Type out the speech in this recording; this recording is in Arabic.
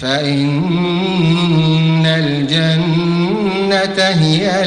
فإن الجنة هي